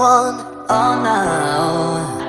want all now.